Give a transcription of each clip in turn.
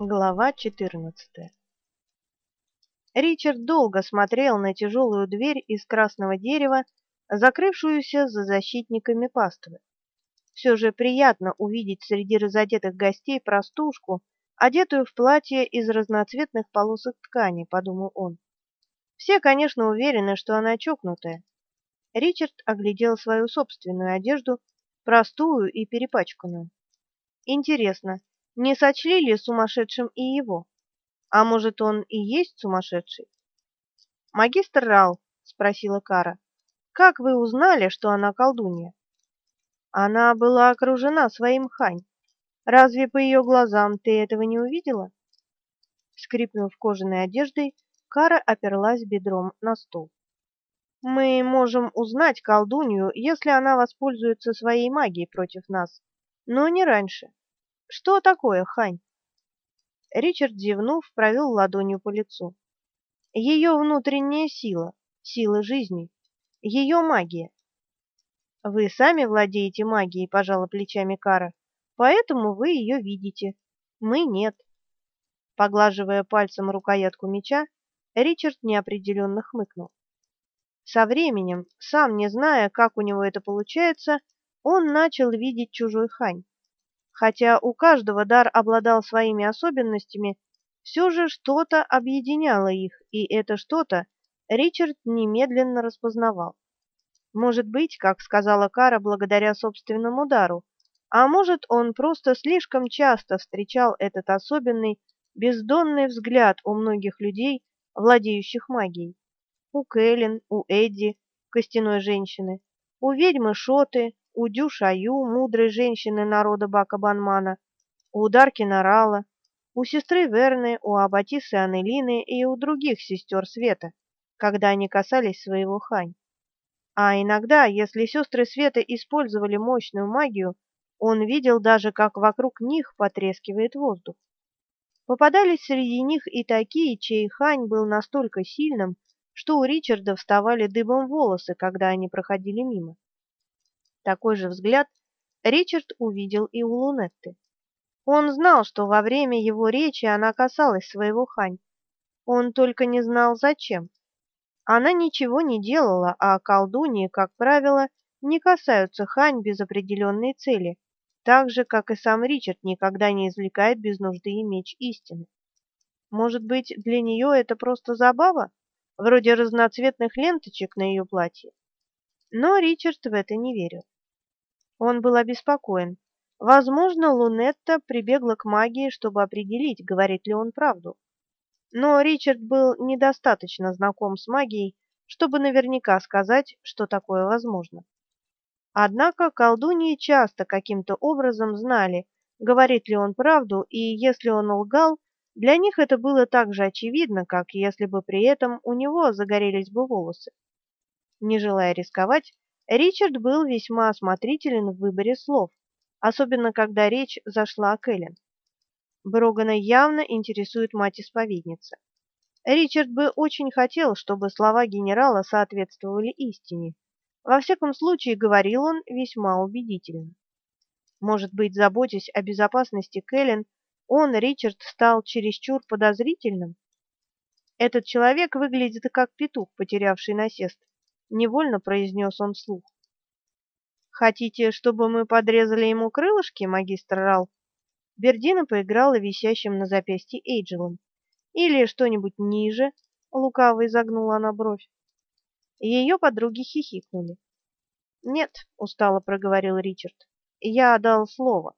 Глава 14. Ричард долго смотрел на тяжелую дверь из красного дерева, закрывшуюся за защитниками паствы. Все же приятно увидеть среди разодетых гостей простушку, одетую в платье из разноцветных полосок ткани, подумал он. Все, конечно, уверены, что она чокнутая. Ричард оглядел свою собственную одежду, простую и перепачканную. Интересно, не сочли ли сумасшедшим и его? А может, он и есть сумасшедший? Магистр Рал, спросила Кара. Как вы узнали, что она колдунья? Она была окружена своим хань. Разве по ее глазам ты этого не увидела? Скрипнув кожаной одеждой, Кара оперлась бедром на стол. Мы можем узнать колдунью, если она воспользуется своей магией против нас, но не раньше. Что такое, Хань? Ричард, зевнув, провел ладонью по лицу. Ее внутренняя сила, сила жизни, ее магия. Вы сами владеете магией, пожала плечами Кара, поэтому вы ее видите. Мы нет. Поглаживая пальцем рукоятку меча, Ричард неопределенно хмыкнул. Со временем, сам не зная, как у него это получается, он начал видеть чужой хань. Хотя у каждого дар обладал своими особенностями, все же что-то объединяло их, и это что-то Ричард немедленно распознавал. Может быть, как сказала Кара, благодаря собственному дару, а может, он просто слишком часто встречал этот особенный, бездонный взгляд у многих людей, владеющих магией. У Кэлен, у Эдди, костяной женщины, у ведьмы Шоты, у Дюшаю, мудрой женщины народа Бакабанмана, у Даркина Рала, у сестры Верны, у Аббатисы Анелины и у других сестер Света, когда они касались своего хань. А иногда, если сестры Света использовали мощную магию, он видел даже, как вокруг них потрескивает воздух. Попадались среди них и такие, чей хань был настолько сильным, что у Ричарда вставали дыбом волосы, когда они проходили мимо. Такой же взгляд Ричард увидел и у Лунетты. Он знал, что во время его речи она касалась своего хань. Он только не знал, зачем. Она ничего не делала, а колдуньи, как правило, не касаются хань без определенной цели, так же, как и сам Ричард никогда не извлекает без нужды и меч истины. Может быть, для нее это просто забава, вроде разноцветных ленточек на ее платье? Но Ричард в это не верил. Он был обеспокоен. Возможно, Лунетта прибегла к магии, чтобы определить, говорит ли он правду. Но Ричард был недостаточно знаком с магией, чтобы наверняка сказать, что такое возможно. Однако колдуньи часто каким-то образом знали, говорит ли он правду, и если он лгал, для них это было так же очевидно, как если бы при этом у него загорелись бы волосы. Не желая рисковать, Ричард был весьма осмотрителен в выборе слов, особенно когда речь зашла о Кэлен. Брогана явно интересует мать-исповедница. Ричард бы очень хотел, чтобы слова генерала соответствовали истине. Во всяком случае, говорил он весьма убедительно. Может быть, заботясь о безопасности Кэлен, он, Ричард, стал чересчур подозрительным? Этот человек выглядит как петух, потерявший насест, невольно произнес он вслух. Хотите, чтобы мы подрезали ему крылышки, магистр Рал? Бердина поиграла висящим на запястье Эйджелом. Или что-нибудь ниже, лукаво изогнула она бровь. Ее подруги хихикнули. Нет, устало проговорил Ричард. Я дал слово.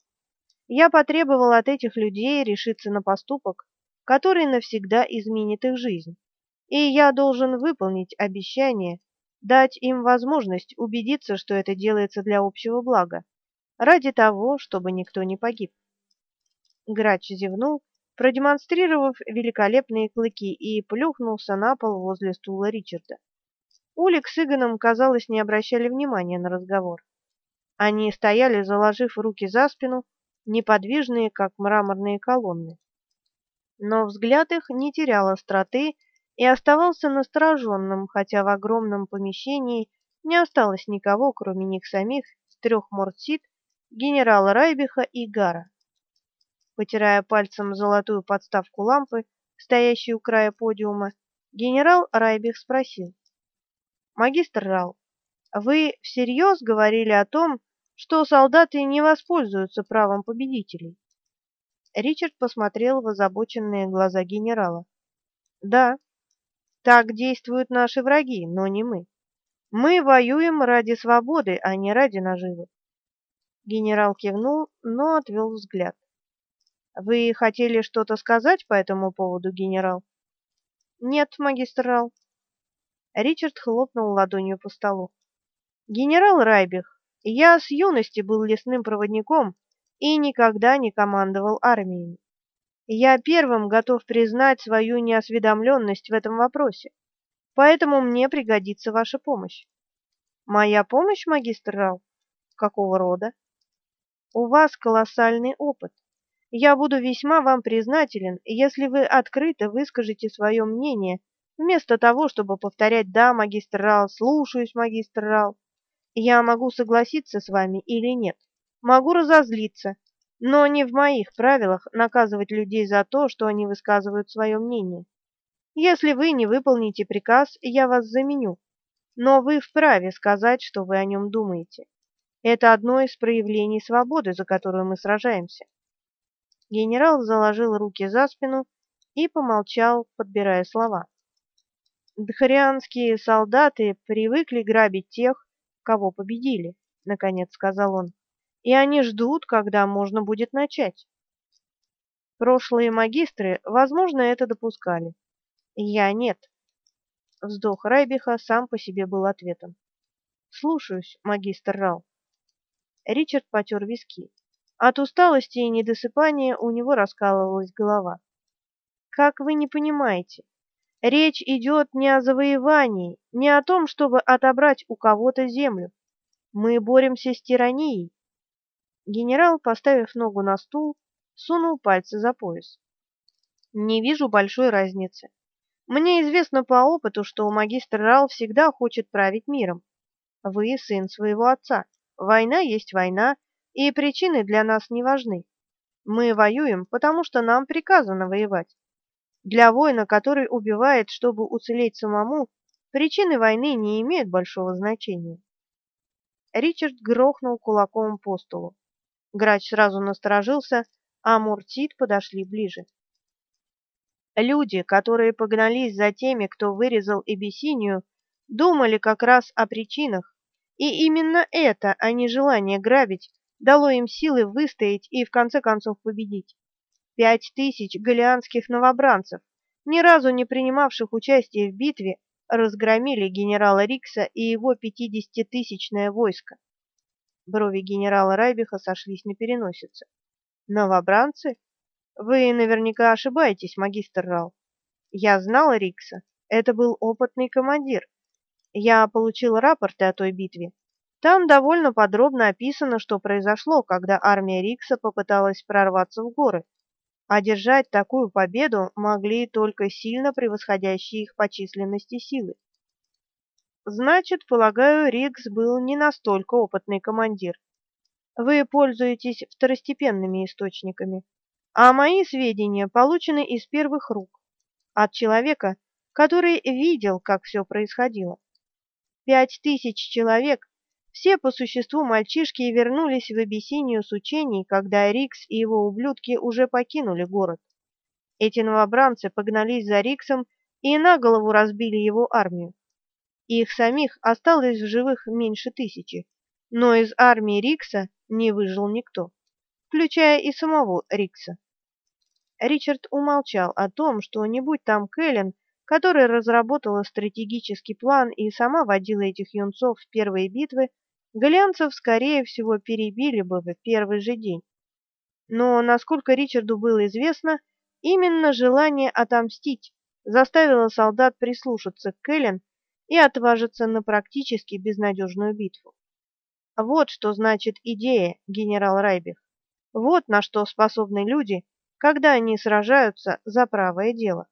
Я потребовал от этих людей решиться на поступок, который навсегда изменит их жизнь. И я должен выполнить обещание, дать им возможность убедиться, что это делается для общего блага, ради того, чтобы никто не погиб. Грач зевнул, продемонстрировав великолепные клыки, и плюхнулся на пол возле стула Ричарда. Улик с Игоном, казалось, не обращали внимания на разговор. Они стояли, заложив руки за спину, неподвижные, как мраморные колонны. Но взгляд их не терял остроты и оставался настороженным, хотя в огромном помещении не осталось никого, кроме них самих, трех мордсит, генерала Райбиха и Гара. Потирая пальцем золотую подставку лампы, стоящую у края подиума, генерал Райбих спросил. «Магистр Рал, вы всерьез говорили о том, что солдаты не воспользуются правом победителей?» Ричард посмотрел в озабоченные глаза генерала. «Да, так действуют наши враги, но не мы. Мы воюем ради свободы, а не ради наживы». Генерал кивнул, но отвел взгляд. Вы хотели что-то сказать по этому поводу, генерал? Нет, магистр Рал. Ричард хлопнул ладонью по столу. Генерал Райбих, я с юности был лесным проводником и никогда не командовал армией. Я первым готов признать свою неосведомленность в этом вопросе, поэтому мне пригодится ваша помощь. Моя помощь, магистр Рал? Какого рода? У вас колоссальный опыт. Я буду весьма вам признателен, если вы открыто выскажете свое мнение, вместо того, чтобы повторять «да, магистр Рал», «слушаюсь, магистр Рал». Я могу согласиться с вами или нет, могу разозлиться, но не в моих правилах наказывать людей за то, что они высказывают свое мнение. Если вы не выполните приказ, я вас заменю, но вы вправе сказать, что вы о нем думаете. Это одно из проявлений свободы, за которую мы сражаемся. Генерал заложил руки за спину и помолчал, подбирая слова. Дхарианские солдаты привыкли грабить тех, кого победили, наконец сказал он. И они ждут, когда можно будет начать. Прошлые магистры, возможно, это допускали. Я нет. Вздох Райбиха сам по себе был ответом. Слушаюсь, магистр Рал. Ричард потер виски. От усталости и недосыпания у него раскалывалась голова. Как вы не понимаете? Речь идет не о завоевании, не о том, чтобы отобрать у кого-то землю. Мы боремся с тиранией. Генерал, поставив ногу на стул, сунул пальцы за пояс. Не вижу большой разницы. Мне известно по опыту, что магистр Рал всегда хочет править миром. Вы сын своего отца. Война есть война, и причины для нас не важны. Мы воюем, потому что нам приказано воевать. Для воина, который убивает, чтобы уцелеть самому, причины войны не имеют большого значения. Ричард грохнул кулаком по столу. Грач сразу насторожился, а Муртит подошли ближе. Люди, которые погнались за теми, кто вырезал Эбисинию, думали как раз о причинах, и именно это, а не желание грабить, дало им силы выстоять и в конце концов победить. Пять тысяч галианских новобранцев, ни разу не принимавших участие в битве, разгромили генерала Рикса и его пятидесятитысячное войско. Брови генерала Райбиха сошлись на переносице. Новобранцы? Вы наверняка ошибаетесь, магистр Рал. Я знал Рикса. Это был опытный командир. Я получил рапорты о той битве там довольно подробно описано, что произошло, когда армия Рикса попыталась прорваться в горы. Одержать такую победу могли только сильно превосходящие их по численности силы. Значит, полагаю, Рикс был не настолько опытный командир. Вы пользуетесь второстепенными источниками, а мои сведения получены из первых рук, от человека, который видел, как все происходило. Пять тысяч человек все по существу мальчишки вернулись в Абиссинию с учений, когда Рикс и его ублюдки уже покинули город. Эти новобранцы погнались за Риксом и на голову разбили его армию. Их самих осталось в живых меньше тысячи, но из армии Рикса не выжил никто, включая и самого Рикса. Ричард умолчал о том, что не будь там Кэлен, которая разработала стратегический план и сама водила этих юнцов в первые битвы, Голианцев, скорее всего, перебили бы в первый же день. Но, насколько Ричарду было известно, именно желание отомстить заставило солдат прислушаться к Кэлен и отважиться на практически безнадежную битву. Вот что значит идея, генерал Райбих. Вот на что способны люди, когда они сражаются за правое дело.